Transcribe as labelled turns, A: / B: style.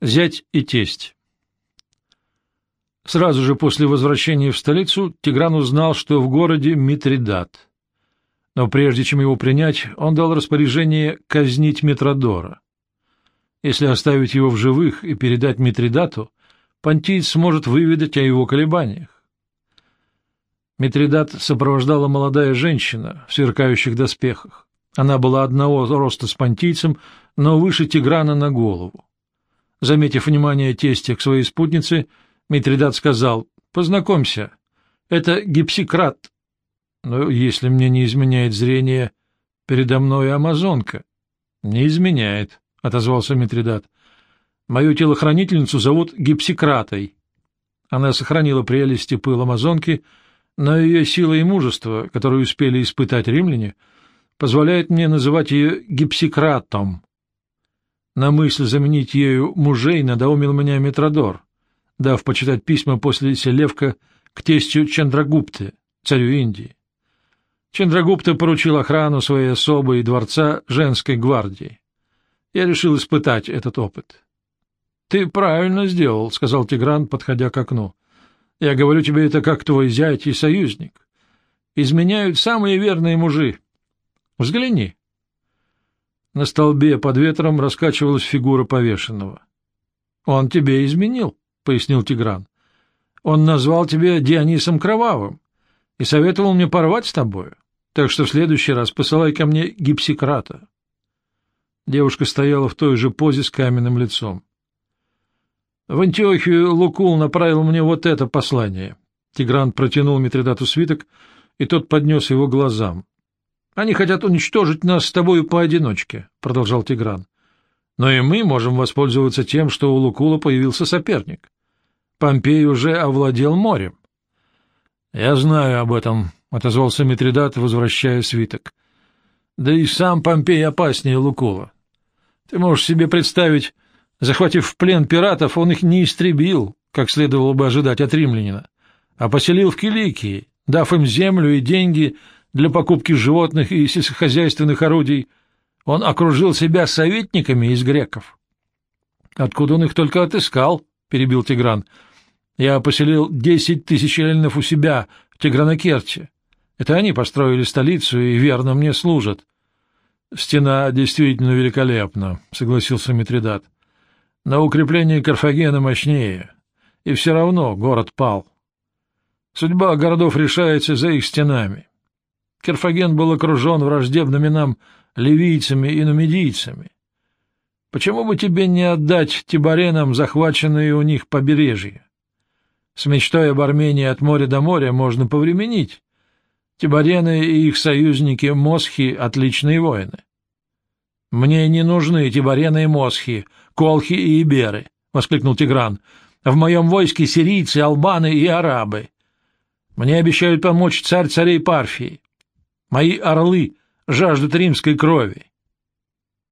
A: Зять и тесть Сразу же после возвращения в столицу Тигран узнал, что в городе Митридат. Но прежде чем его принять, он дал распоряжение казнить Митродора. Если оставить его в живых и передать Митридату, Понтиец сможет выведать о его колебаниях. Митридат сопровождала молодая женщина в сверкающих доспехах. Она была одного роста с понтийцем, но выше Тиграна на голову. Заметив внимание тестя к своей спутнице, Митридат сказал, «Познакомься, это гипсикрат. Но если мне не изменяет зрение, передо мной амазонка». «Не изменяет», — отозвался Митридат. «Мою телохранительницу зовут Гипсикратой». Она сохранила прелести пыл амазонки, но ее сила и мужество, которые успели испытать римляне, позволяют мне называть ее Гипсикратом. На мысль заменить ею мужей надоумил меня Митродор, дав почитать письма после Селевка к тестю Чандрагупте, царю Индии. Чандрагупта поручил охрану своей особой дворца женской гвардии. Я решил испытать этот опыт. — Ты правильно сделал, — сказал Тигран, подходя к окну. — Я говорю тебе это как твой зять и союзник. Изменяют самые верные мужи. Взгляни. На столбе под ветром раскачивалась фигура повешенного. — Он тебе изменил, — пояснил Тигран. — Он назвал тебя Дионисом Кровавым и советовал мне порвать с тобою, так что в следующий раз посылай ко мне гипсикрата. Девушка стояла в той же позе с каменным лицом. — В Антиохию Лукул направил мне вот это послание. Тигран протянул Митридату свиток, и тот поднес его глазам. Они хотят уничтожить нас с тобою поодиночке, — продолжал Тигран. Но и мы можем воспользоваться тем, что у Лукула появился соперник. Помпей уже овладел морем. — Я знаю об этом, — отозвался Митридат, возвращая свиток. — Да и сам Помпей опаснее Лукула. Ты можешь себе представить, захватив в плен пиратов, он их не истребил, как следовало бы ожидать от римлянина, а поселил в Киликии, дав им землю и деньги — для покупки животных и сельскохозяйственных орудий, он окружил себя советниками из греков. — Откуда он их только отыскал? — перебил Тигран. — Я поселил десять тысяч эллинов у себя в Тигранокерче. Это они построили столицу и верно мне служат. — Стена действительно великолепна, — согласился Митридат. — Но укрепление Карфагена мощнее, и все равно город пал. Судьба городов решается за их стенами. Керфаген был окружен враждебными нам ливийцами и нумидийцами. Почему бы тебе не отдать тибаренам захваченные у них побережья? С мечтой об Армении от моря до моря можно повременить. Тибарены и их союзники Мосхи — отличные воины. — Мне не нужны тибарены и Мосхи, Колхи и Иберы, — воскликнул Тигран. — В моем войске сирийцы, албаны и арабы. Мне обещают помочь царь царей Парфии. Мои орлы жаждут римской крови.